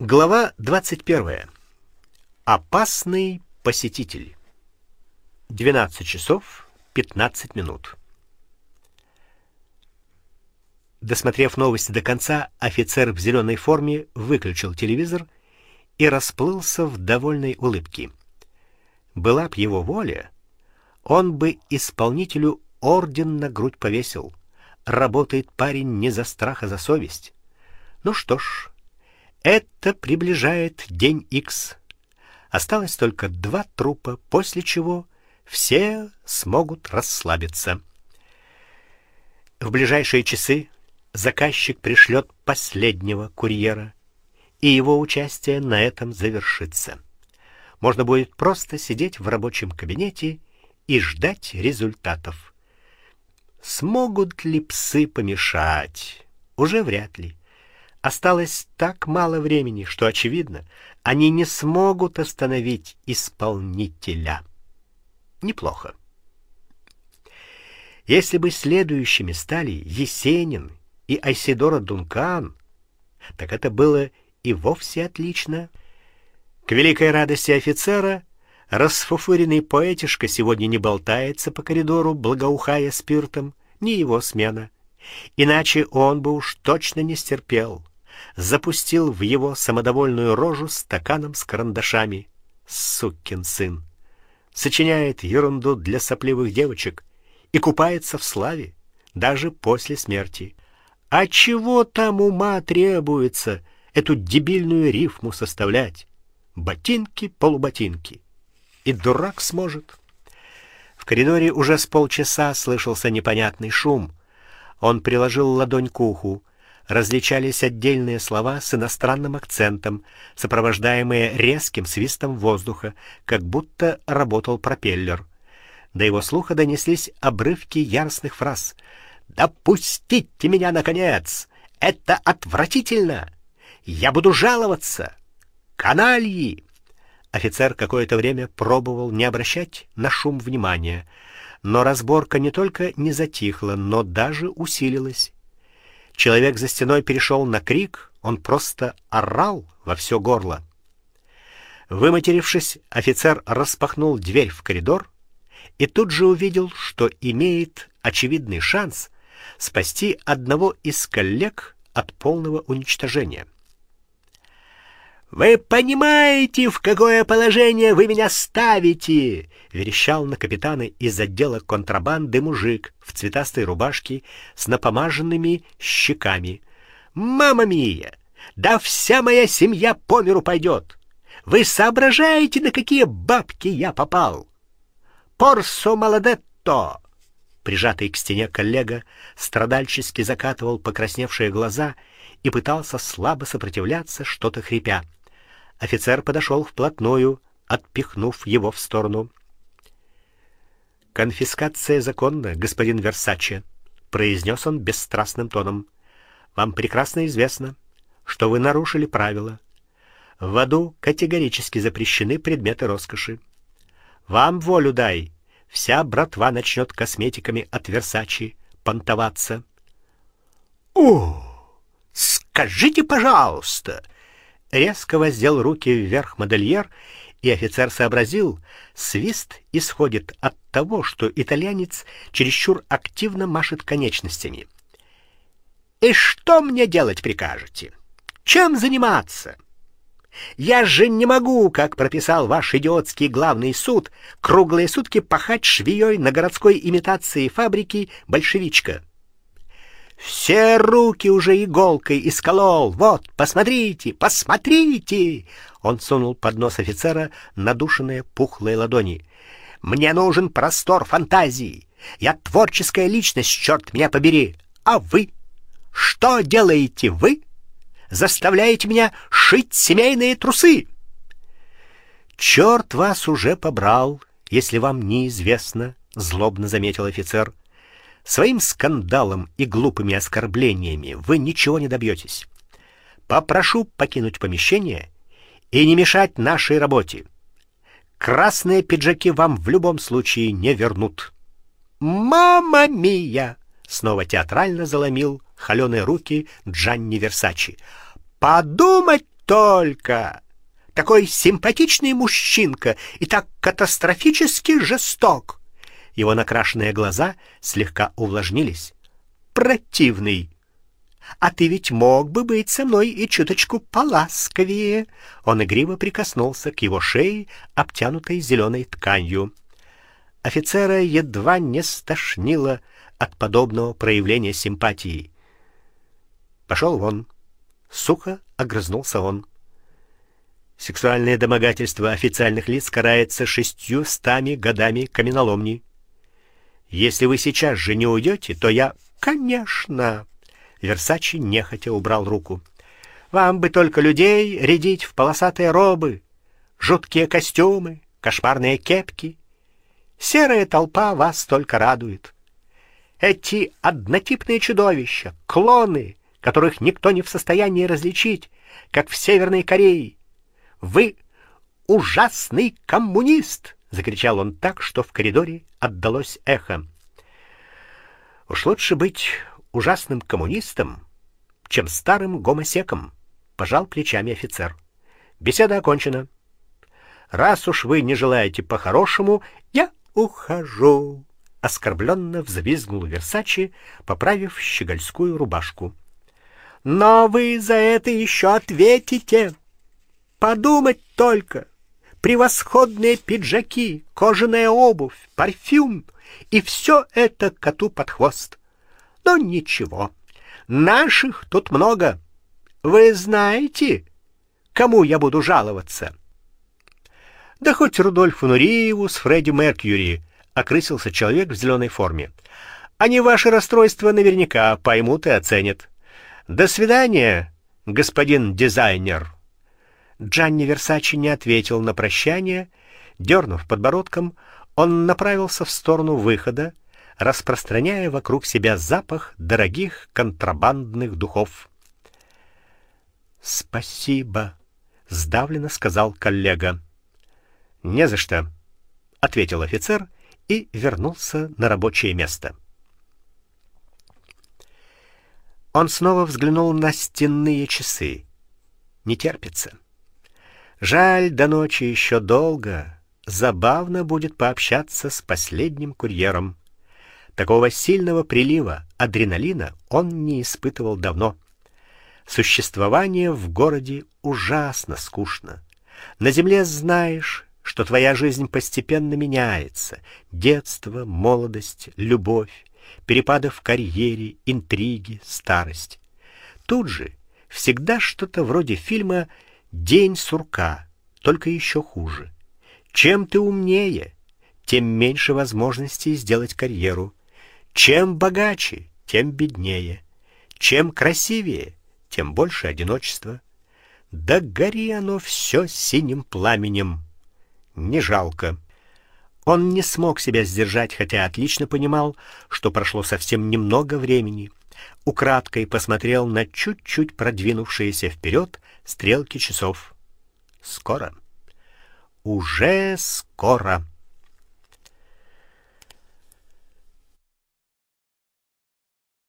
Глава 21. Опасный посетитель. 12 часов 15 минут. Досмотрев новости до конца, офицер в зеленой форме выключил телевизор и расплылся в довольной улыбке. Была б его воля, он бы исполнителю орден на грудь повесил. Работает парень не за страх, а за совесть. Ну что ж, это приближает день X. Осталось только два трупа, после чего все смогут расслабиться. В ближайшие часы заказчик пришлет последнего курьера, и его участие на этом завершится. Можно будет просто сидеть в рабочем кабинете и ждать результатов. Смогут ли псы помешать? Уже вряд ли. Осталось так мало времени, что очевидно, они не смогут остановить исполнителя. Неплохо. Если бы следующими стали Есенин и Айсидора Дункан, так это было и вовсе отлично. К великой радости офицера расфуфыренный поэтишка сегодня не болтается по коридору, благоухая спиртом, не его смена. Иначе он бы уж точно не стерпел запустил в его самодовольную рожу стаканом с карандашами. Сукин сын сочиняет ерунду для сопливых девочек и купается в славе даже после смерти. А чего там ума требуется эту дебильную рифму составлять? Ботинки, полуботинки. И дурак сможет. В коридоре уже с полчаса слышался непонятный шум. Он приложил ладонь к уху различались отдельные слова с иностранным акцентом, сопровождаемые резким свистом воздуха, как будто работал пропеллер. До его слуха донеслись обрывки яростных фраз: "Да пустите меня наконец! Это отвратительно! Я буду жаловаться! Канальи!" Офицер какое-то время пробовал не обращать на шум внимания, но разборка не только не затихла, но даже усилилась. Человек за стеной перешел на крик, он просто орал во все горло. Выматерившись, офицер распахнул дверь в коридор и тут же увидел, что имеет очевидный шанс спасти одного из коллег от полного уничтожения. Вы понимаете, в какое положение вы меня ставите? верещал на капитана из отдела контрабанды мужик в цветастой рубашке с напомаженными щеками. Мама мия, да вся моя семья по миру пойдет. Вы соображаете, на какие бабки я попал? Порсо молодетто. Прижатый к стене коллега страдальчески закатывал покрасневшие глаза и пытался слабо сопротивляться, что-то хрипя. Офицер подошел вплотную, отпихнув его в сторону. Конфискация законна, господин Версаче, произнес он бесстрастным тоном. Вам прекрасно известно, что вы нарушили правила. В аду категорически запрещены предметы роскоши. Вам волю дай, вся братва начнет косметиками от Версачи понтоваться. О, скажите, пожалуйста, резко воздел руки вверх модельер, и офицер сообразил, свист исходит от того, что итальянец чересчур активно машет конечностями. И что мне делать прикажете? Чем заниматься? Я же не могу, как прописал ваш идиотский главный суд, круглые сутки пахать швеей на городской имитации фабрики Большевичка. Все руки уже иголкой исколол. Вот, посмотрите, посмотрите. Он сунул под нос офицера надушенные пухлые ладони. Мне нужен простор фантазии. Я творческая личность, черт меня побери. А вы? Что делаете вы? Заставляете меня шить семейные трусы. Черт вас уже побрал, если вам неизвестно, злобно заметил офицер. Своим скандалом и глупыми оскорблениями вы ничего не добьетесь. Попрошу покинуть помещение и не мешать нашей работе. Красные пиджаки вам в любом случае не вернут. Мама мия, снова театрально заломил холеные руки Джанни Версачи. Подумать только! Такой симпатичный мужчинка и так катастрофически жесток!» Его накрашенные глаза слегка увлажнились. «Противный!» А ты ведь мог бы быть со мной и чуточку поласковее. Он игриво прикоснулся к его шее, обтянутой зеленой тканью. Офицера едва не стошнило от подобного проявления симпатии. Пошел вон, сухо огрызнулся он. Сексуальное домогательство официальных лиц карается шестью стами годами каменоломни. Если вы сейчас же не уйдете, то я, конечно, Версачи нехотя убрал руку. Вам бы только людей рядить в полосатые робы, жуткие костюмы, кошмарные кепки. Серая толпа вас только радует. Эти однотипные чудовища, клоны, которых никто не в состоянии различить, как в Северной Корее. Вы ужасный коммунист, закричал он так, что в коридоре отдалось эхо. Уж лучше быть ужасным коммунистом, чем старым гомосеком, пожал плечами офицер. Беседа окончена. Раз уж вы не желаете по-хорошему, я ухожу, оскорбленно взвизгнул Версачи, поправив щегольскую рубашку. Но вы за это еще ответите. Подумать только. Превосходные пиджаки, кожаная обувь, парфюм и все это коту под хвост. Но ничего. Наших тут много. Вы знаете, кому я буду жаловаться? Да хоть Рудольфу Нуриеву с Фредди Меркьюри, окрысился человек в зеленой форме. Они ваши расстройства наверняка поймут и оценят. До свидания, господин дизайнер. Джанни Версачи не ответил на прощание, дернув подбородком, он направился в сторону выхода, распространяя вокруг себя запах дорогих контрабандных духов. "Спасибо", сдавленно сказал коллега. "Не за что", ответил офицер и вернулся на рабочее место. Он снова взглянул на стенные часы. Не терпится. Жаль, до ночи еще долго. Забавно будет пообщаться с последним курьером. Такого сильного прилива адреналина он не испытывал давно. Существование в городе ужасно скучно. На земле знаешь, что твоя жизнь постепенно меняется: детство, молодость, любовь, перепады в карьере, интриги, старость. Тут же всегда что-то вроде фильма День сурка, только еще хуже. Чем ты умнее, тем меньше возможностей сделать карьеру. Чем богаче, тем беднее. Чем красивее, тем больше одиночества. Да гори оно все синим пламенем. Не жалко. Он не смог себя сдержать, хотя отлично понимал, что прошло совсем немного времени. Украдкой посмотрел на чуть-чуть продвинувшиеся вперед стрелки часов. Скоро. Уже скоро.